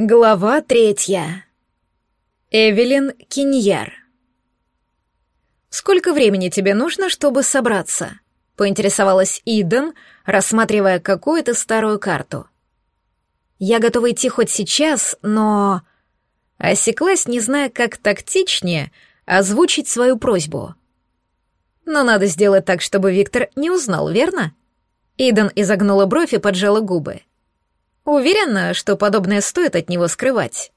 Глава третья. Эвелин Киньяр. «Сколько времени тебе нужно, чтобы собраться?» — поинтересовалась Иден, рассматривая какую-то старую карту. «Я готова идти хоть сейчас, но...» Осеклась, не зная, как тактичнее озвучить свою просьбу. «Но надо сделать так, чтобы Виктор не узнал, верно?» Иден изогнула бровь и поджала губы. Уверена, что подобное стоит от него скрывать.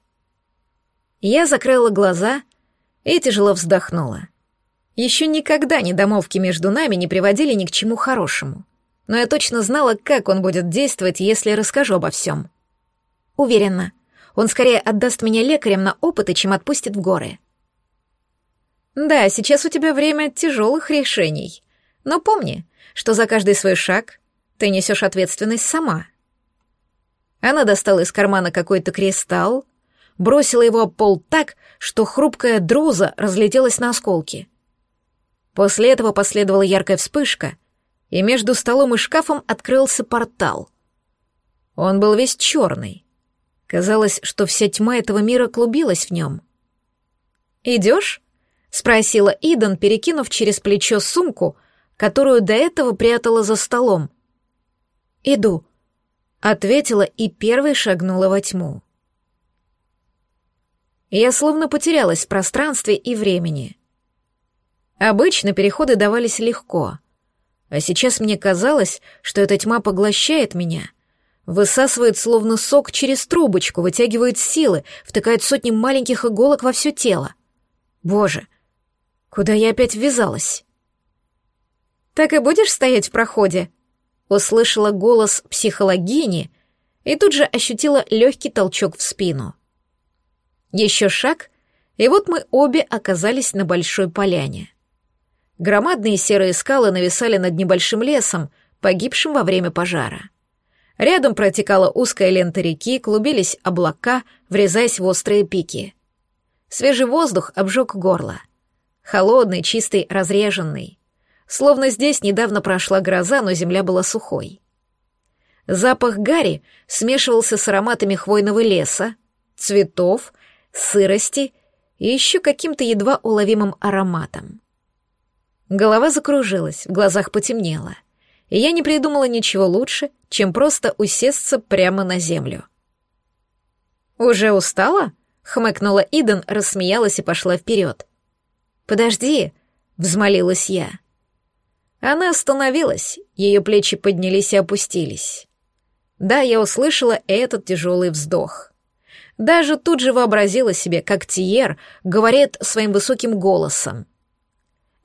Я закрыла глаза и тяжело вздохнула. Еще никогда недомовки между нами не приводили ни к чему хорошему. Но я точно знала, как он будет действовать, если расскажу обо всем. Уверена, он скорее отдаст меня лекарям на опыты, чем отпустит в горы. Да, сейчас у тебя время тяжелых решений. Но помни, что за каждый свой шаг ты несешь ответственность сама. Она достала из кармана какой-то кристалл, бросила его об пол так, что хрупкая друза разлетелась на осколки. После этого последовала яркая вспышка, и между столом и шкафом открылся портал. Он был весь черный. Казалось, что вся тьма этого мира клубилась в нем. «Идешь?» — спросила Иден, перекинув через плечо сумку, которую до этого прятала за столом. «Иду», Ответила и первой шагнула во тьму. Я словно потерялась в пространстве и времени. Обычно переходы давались легко, а сейчас мне казалось, что эта тьма поглощает меня, высасывает словно сок через трубочку, вытягивает силы, втыкает сотни маленьких иголок во все тело. Боже, куда я опять ввязалась? «Так и будешь стоять в проходе?» Услышала голос психологини и тут же ощутила легкий толчок в спину. Еще шаг, и вот мы обе оказались на большой поляне. Громадные серые скалы нависали над небольшим лесом, погибшим во время пожара. Рядом протекала узкая лента реки, клубились облака, врезаясь в острые пики. Свежий воздух обжег горло. Холодный, чистый, разреженный. Словно здесь недавно прошла гроза, но земля была сухой. Запах гари смешивался с ароматами хвойного леса, цветов, сырости и еще каким-то едва уловимым ароматом. Голова закружилась, в глазах потемнело, и я не придумала ничего лучше, чем просто усесться прямо на землю. «Уже устала?» — хмыкнула Иден, рассмеялась и пошла вперед. «Подожди», — взмолилась я. Она остановилась, ее плечи поднялись и опустились. Да, я услышала этот тяжелый вздох. Даже тут же вообразила себе, как Тиер говорит своим высоким голосом.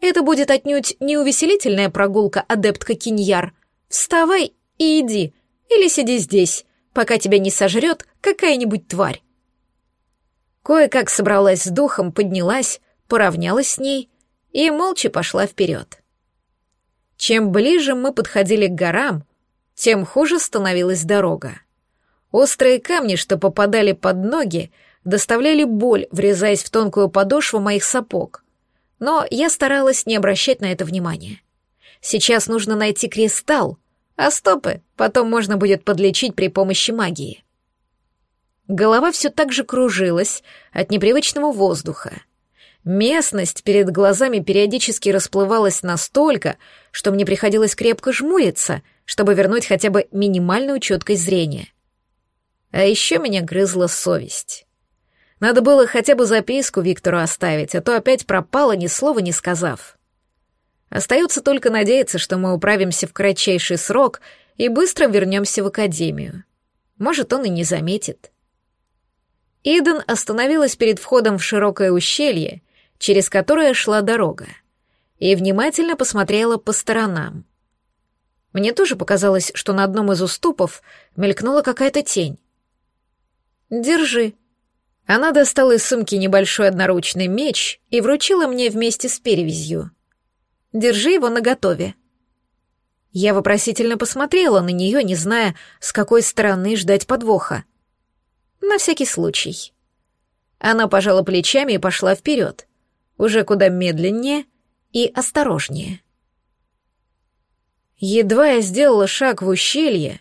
«Это будет отнюдь не увеселительная прогулка, адептка Киньяр. Вставай и иди, или сиди здесь, пока тебя не сожрет какая-нибудь тварь». Кое-как собралась с духом, поднялась, поравнялась с ней и молча пошла вперед. Чем ближе мы подходили к горам, тем хуже становилась дорога. Острые камни, что попадали под ноги, доставляли боль, врезаясь в тонкую подошву моих сапог. Но я старалась не обращать на это внимания. Сейчас нужно найти кристалл, а стопы потом можно будет подлечить при помощи магии. Голова все так же кружилась от непривычного воздуха. Местность перед глазами периодически расплывалась настолько, что мне приходилось крепко жмуриться, чтобы вернуть хотя бы минимальную четкость зрения. А еще меня грызла совесть. Надо было хотя бы записку Виктору оставить, а то опять пропало ни слова не сказав. Остается только надеяться, что мы управимся в кратчайший срок и быстро вернемся в академию. Может, он и не заметит. Иден остановилась перед входом в широкое ущелье через которое шла дорога, и внимательно посмотрела по сторонам. Мне тоже показалось, что на одном из уступов мелькнула какая-то тень. «Держи». Она достала из сумки небольшой одноручный меч и вручила мне вместе с перевязью. «Держи его наготове». Я вопросительно посмотрела на нее, не зная, с какой стороны ждать подвоха. На всякий случай. Она пожала плечами и пошла вперед уже куда медленнее и осторожнее. Едва я сделала шаг в ущелье,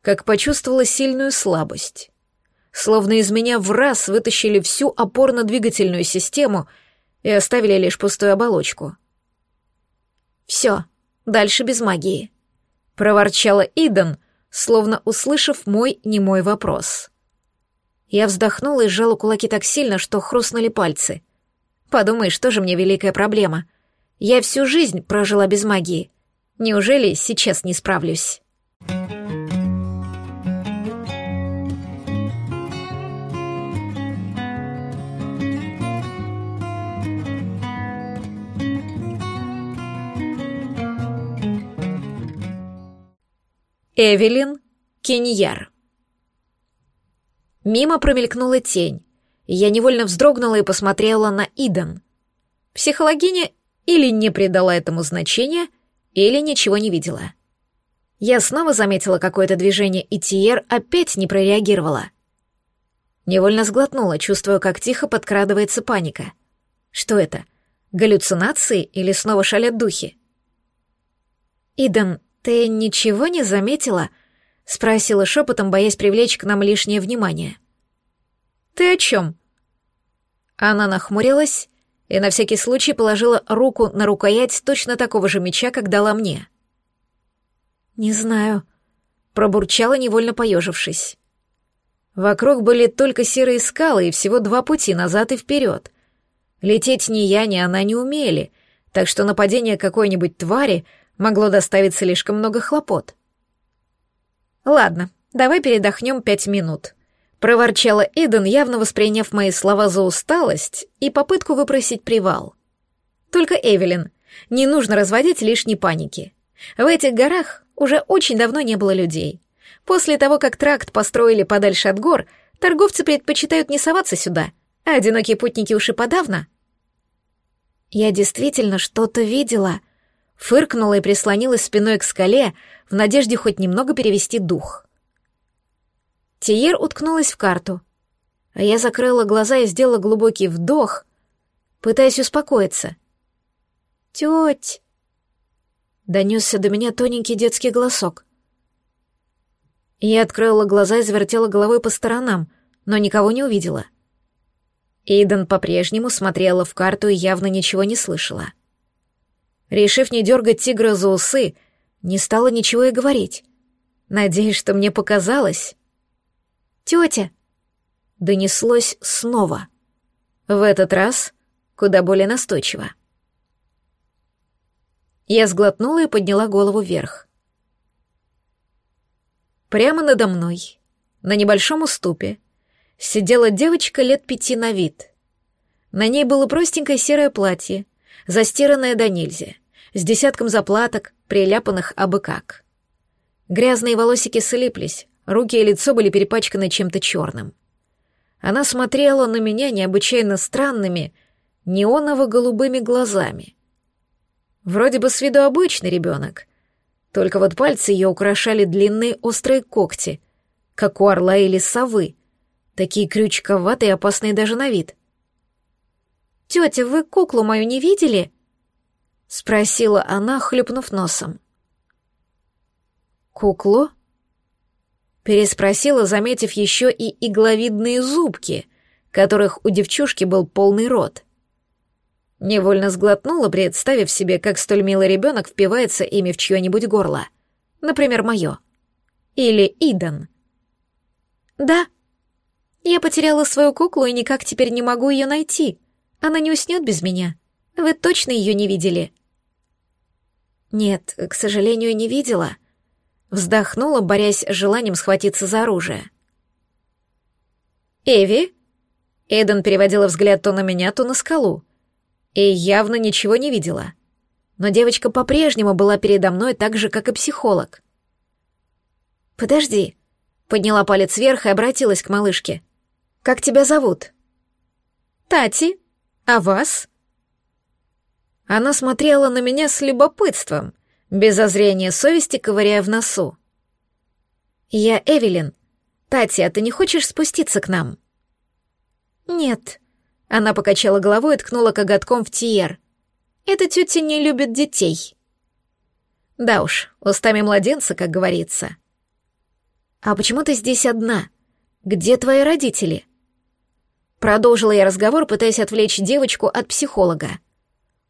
как почувствовала сильную слабость. словно из меня в раз вытащили всю опорно-двигательную систему и оставили лишь пустую оболочку. «Все, дальше без магии», — проворчала Иден, словно услышав мой немой вопрос. Я вздохнула и сжала кулаки так сильно, что хрустнули пальцы. Подумаешь, что же мне великая проблема? Я всю жизнь прожила без магии. Неужели сейчас не справлюсь? Эвелин Кеньяр. Мимо промелькнула тень, я невольно вздрогнула и посмотрела на Иден. Психологиня или не придала этому значения, или ничего не видела. Я снова заметила какое-то движение, и Тиер опять не прореагировала. Невольно сглотнула, чувствуя, как тихо подкрадывается паника. Что это? Галлюцинации или снова шалят духи? «Иден, ты ничего не заметила?» — спросила шепотом, боясь привлечь к нам лишнее внимание. «Ты о чем?» Она нахмурилась и на всякий случай положила руку на рукоять точно такого же меча, как дала мне. «Не знаю», — пробурчала, невольно поежившись. Вокруг были только серые скалы и всего два пути назад и вперед. Лететь ни я, ни она не умели, так что нападение какой-нибудь твари могло доставить слишком много хлопот. «Ладно, давай передохнем пять минут», — проворчала Эден, явно восприняв мои слова за усталость и попытку выпросить привал. «Только, Эвелин, не нужно разводить лишней паники. В этих горах уже очень давно не было людей. После того, как тракт построили подальше от гор, торговцы предпочитают не соваться сюда, а одинокие путники уж и подавно». «Я действительно что-то видела», — фыркнула и прислонилась спиной к скале, в надежде хоть немного перевести дух. Тиер уткнулась в карту, а я закрыла глаза и сделала глубокий вдох, пытаясь успокоиться. «Теть!» — донесся до меня тоненький детский голосок. Я открыла глаза и завертела головой по сторонам, но никого не увидела. Эйден по-прежнему смотрела в карту и явно ничего не слышала. Решив не дергать тигра за усы, не стала ничего и говорить. Надеюсь, что мне показалось. «Тетя!» Донеслось снова. В этот раз куда более настойчиво. Я сглотнула и подняла голову вверх. Прямо надо мной, на небольшом уступе, сидела девочка лет пяти на вид. На ней было простенькое серое платье, застиранное до нельзя, с десятком заплаток, приляпанных абы как. Грязные волосики слиплись, руки и лицо были перепачканы чем-то черным. Она смотрела на меня необычайно странными, неоново-голубыми глазами. Вроде бы с виду обычный ребенок, только вот пальцы ее украшали длинные острые когти, как у орла или совы, такие крючковатые и опасные даже на вид. «Тетя, вы куклу мою не видели?» — спросила она, хлюпнув носом. «Куклу?» — переспросила, заметив еще и игловидные зубки, которых у девчушки был полный рот. Невольно сглотнула, представив себе, как столь милый ребенок впивается ими в чье-нибудь горло. Например, мое. Или Идан. «Да. Я потеряла свою куклу и никак теперь не могу ее найти. Она не уснет без меня. Вы точно ее не видели?» Нет, к сожалению, не видела. Вздохнула, борясь с желанием схватиться за оружие. «Эви?» Эйден переводила взгляд то на меня, то на скалу. И явно ничего не видела. Но девочка по-прежнему была передо мной так же, как и психолог. «Подожди», — подняла палец вверх и обратилась к малышке. «Как тебя зовут?» «Тати. А вас?» Она смотрела на меня с любопытством, без озрения совести ковыряя в носу. «Я Эвелин. Татья, ты не хочешь спуститься к нам?» «Нет». Она покачала головой и ткнула коготком в Тиер. «Эта тетя не любит детей». «Да уж, устами младенца, как говорится». «А почему ты здесь одна?» где твои родители?» Продолжила я разговор, пытаясь отвлечь девочку от психолога.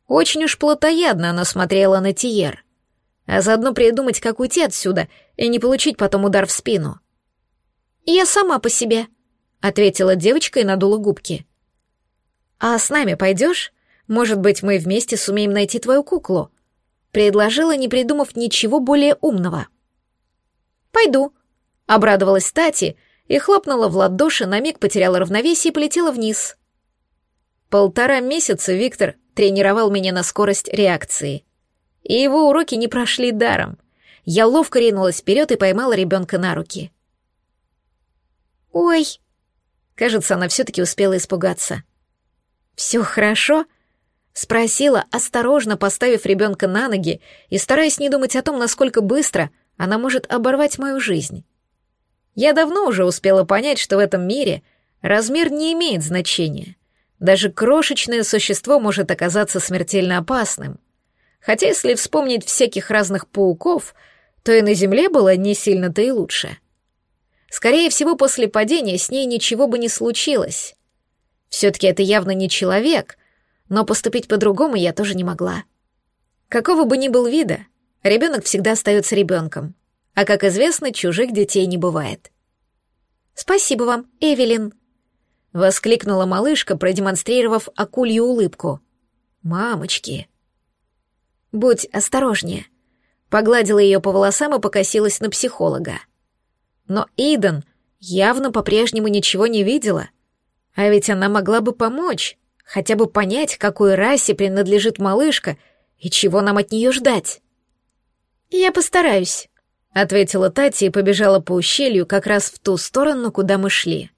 Очень уж плотоядно она смотрела на Тиер, а заодно придумать, как уйти отсюда и не получить потом удар в спину. «Я сама по себе», — ответила девочка и надула губки. «А с нами пойдешь? Может быть, мы вместе сумеем найти твою куклу?» — предложила, не придумав ничего более умного. «Пойду», — обрадовалась Тати и хлопнула в ладоши, на миг потеряла равновесие и полетела вниз. Полтора месяца Виктор тренировал меня на скорость реакции. И его уроки не прошли даром. Я ловко ринулась вперед и поймала ребенка на руки. «Ой!» Кажется, она все-таки успела испугаться. «Все хорошо?» — спросила, осторожно поставив ребенка на ноги и стараясь не думать о том, насколько быстро она может оборвать мою жизнь. Я давно уже успела понять, что в этом мире размер не имеет значения. Даже крошечное существо может оказаться смертельно опасным. Хотя если вспомнить всяких разных пауков, то и на Земле было не сильно-то и лучше. Скорее всего, после падения с ней ничего бы не случилось. Все-таки это явно не человек, но поступить по-другому я тоже не могла. Какого бы ни был вида, ребенок всегда остается ребенком, а, как известно, чужих детей не бывает. «Спасибо вам, Эвелин», — воскликнула малышка, продемонстрировав акулью улыбку. «Мамочки!» «Будь осторожнее», — погладила ее по волосам и покосилась на психолога. Но Иден явно по-прежнему ничего не видела, а ведь она могла бы помочь, хотя бы понять, какой расе принадлежит малышка и чего нам от нее ждать. «Я постараюсь», — ответила Тати и побежала по ущелью как раз в ту сторону, куда мы шли.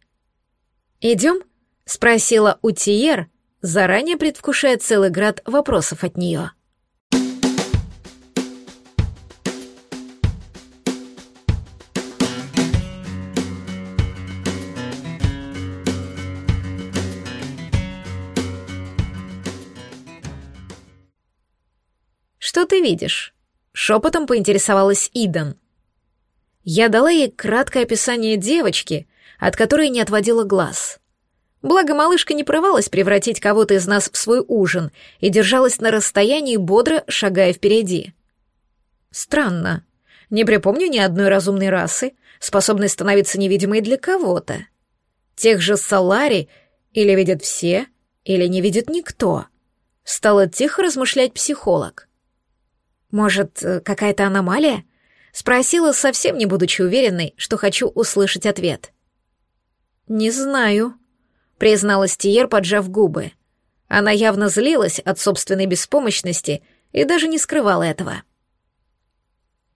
«Идем?» — спросила Утиер, заранее предвкушая целый град вопросов от нее. «Что ты видишь?» — шепотом поинтересовалась Идан. Я дала ей краткое описание девочки, от которой не отводила глаз. Благо, малышка не порывалась превратить кого-то из нас в свой ужин и держалась на расстоянии, бодро шагая впереди. Странно. Не припомню ни одной разумной расы, способной становиться невидимой для кого-то. Тех же Салари или видят все, или не видит никто. Стала тихо размышлять психолог. Может, э, какая-то аномалия? Спросила, совсем не будучи уверенной, что хочу услышать ответ. «Не знаю», — призналась Тиер, поджав губы. Она явно злилась от собственной беспомощности и даже не скрывала этого.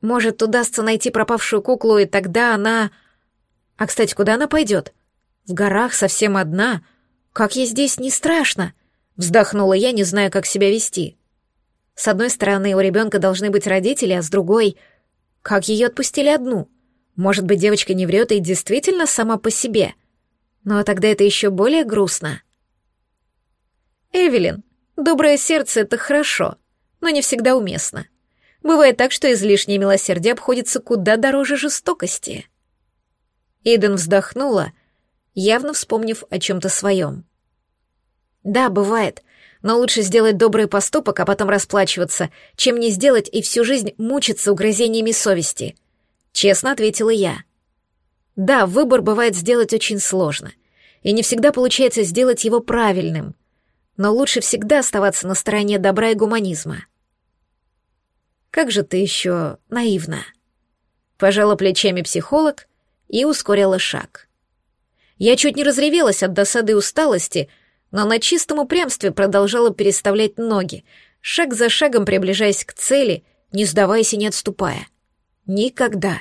«Может, удастся найти пропавшую куклу, и тогда она...» «А, кстати, куда она пойдет? В горах совсем одна. Как ей здесь не страшно?» Вздохнула я, не зная, как себя вести. С одной стороны, у ребенка должны быть родители, а с другой... Как ее отпустили одну? Может быть, девочка не врет и действительно сама по себе? Но тогда это еще более грустно. Эвелин, доброе сердце — это хорошо, но не всегда уместно. Бывает так, что излишнее милосердие обходится куда дороже жестокости. Иден вздохнула, явно вспомнив о чем-то своем. Да, бывает, но лучше сделать добрый поступок, а потом расплачиваться, чем не сделать и всю жизнь мучиться угрызениями совести. Честно ответила я. Да, выбор бывает сделать очень сложно, и не всегда получается сделать его правильным, но лучше всегда оставаться на стороне добра и гуманизма. Как же ты еще наивна. Пожала плечами психолог и ускорила шаг. Я чуть не разревелась от досады и усталости, но на чистом упрямстве продолжала переставлять ноги, шаг за шагом приближаясь к цели, не сдаваясь и не отступая. Никогда.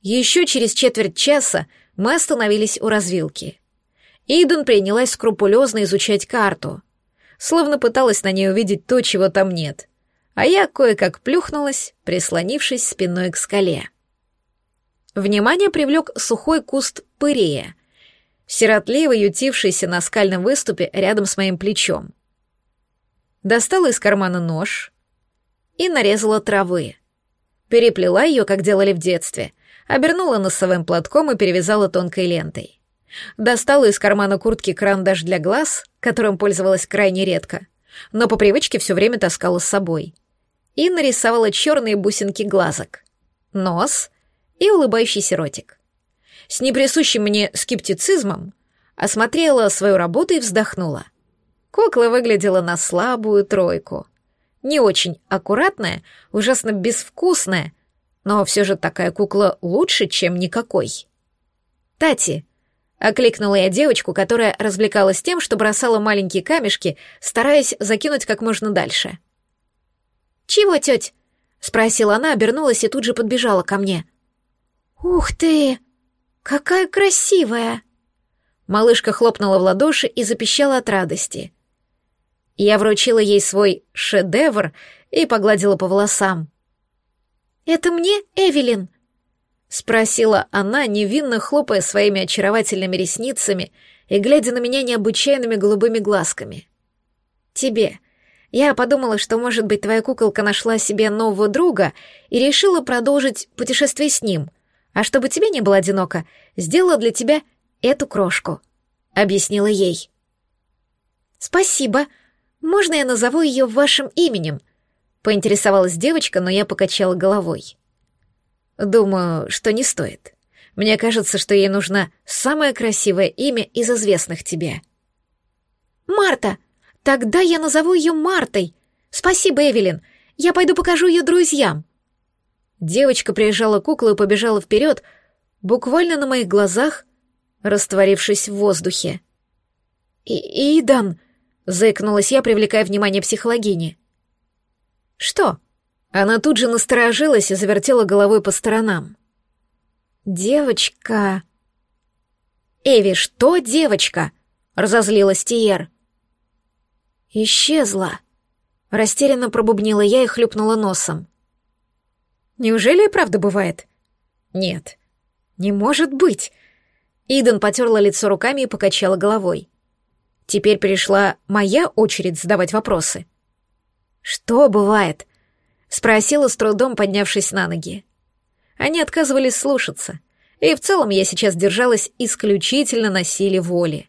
Еще через четверть часа мы остановились у развилки. Идун принялась скрупулезно изучать карту, словно пыталась на ней увидеть то, чего там нет, а я кое-как плюхнулась, прислонившись спиной к скале. Внимание привлек сухой куст пырея, сиротливо ютившийся на скальном выступе рядом с моим плечом. Достала из кармана нож и нарезала травы. Переплела ее, как делали в детстве, обернула носовым платком и перевязала тонкой лентой. Достала из кармана куртки карандаш для глаз, которым пользовалась крайне редко, но по привычке все время таскала с собой. И нарисовала черные бусинки глазок, нос и улыбающийся ротик. С неприсущим мне скептицизмом осмотрела свою работу и вздохнула. Кукла выглядела на слабую тройку. Не очень аккуратная, ужасно безвкусная, но все же такая кукла лучше, чем никакой. «Тати!» — окликнула я девочку, которая развлекалась тем, что бросала маленькие камешки, стараясь закинуть как можно дальше. «Чего, теть?» — спросила она, обернулась и тут же подбежала ко мне. «Ух ты! Какая красивая!» Малышка хлопнула в ладоши и запищала от радости. Я вручила ей свой шедевр и погладила по волосам. «Это мне, Эвелин?» — спросила она, невинно хлопая своими очаровательными ресницами и глядя на меня необычайными голубыми глазками. «Тебе. Я подумала, что, может быть, твоя куколка нашла себе нового друга и решила продолжить путешествие с ним, а чтобы тебе не было одиноко, сделала для тебя эту крошку», — объяснила ей. «Спасибо. Можно я назову ее вашим именем?» — поинтересовалась девочка, но я покачала головой. «Думаю, что не стоит. Мне кажется, что ей нужно самое красивое имя из известных тебе». «Марта! Тогда я назову ее Мартой. Спасибо, Эвелин. Я пойду покажу ее друзьям». Девочка приезжала куклу и побежала вперед, буквально на моих глазах растворившись в воздухе. И «Идан!» — заикнулась я, привлекая внимание психологини. «Что?» Она тут же насторожилась и завертела головой по сторонам. «Девочка...» «Эви, что девочка?» — разозлилась Тиер. «Исчезла», — растерянно пробубнила я и хлюпнула носом. «Неужели и правда бывает?» «Нет, не может быть!» Иден потерла лицо руками и покачала головой. Теперь пришла моя очередь задавать вопросы. «Что бывает?» — спросила с трудом, поднявшись на ноги. Они отказывались слушаться, и в целом я сейчас держалась исключительно на силе воли.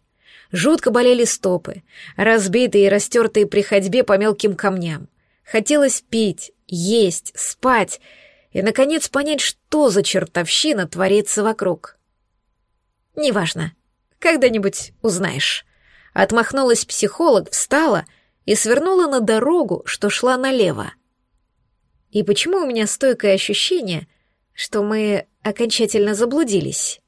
Жутко болели стопы, разбитые и растертые при ходьбе по мелким камням. Хотелось пить, есть, спать и, наконец, понять, что за чертовщина творится вокруг. «Неважно. Когда-нибудь узнаешь». Отмахнулась психолог, встала и свернула на дорогу, что шла налево. И почему у меня стойкое ощущение, что мы окончательно заблудились?